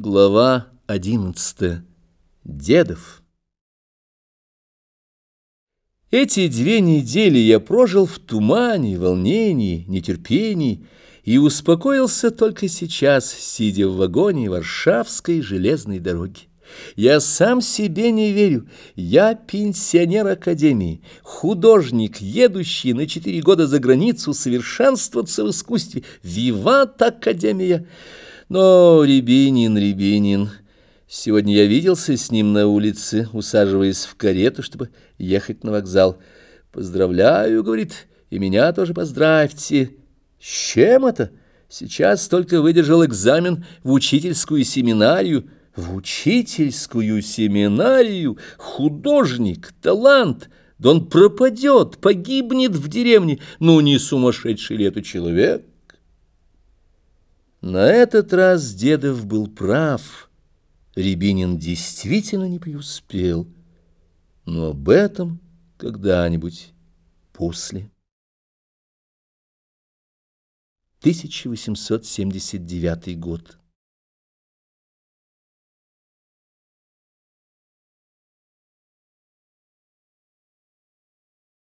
Глава одиннадцатая. Дедов. Эти две недели я прожил в тумане, волнении, нетерпении и успокоился только сейчас, сидя в вагоне Варшавской железной дороги. Я сам себе не верю. Я пенсионер Академии, художник, едущий на четыре года за границу совершенствоваться в искусстве. Виват Академия! Но Рябинин, Рябинин... Сегодня я виделся с ним на улице, усаживаясь в карету, чтобы ехать на вокзал. «Поздравляю», — говорит, — «и меня тоже поздравьте». «С чем это? Сейчас только выдержал экзамен в учительскую семинарию». «В учительскую семинарию? Художник, талант!» Да он пропадет, погибнет в деревне. Ну, не сумасшедший ли это человек? На этот раз Дедов был прав. Рябинин действительно не преуспел. Но об этом когда-нибудь после. 1879 год.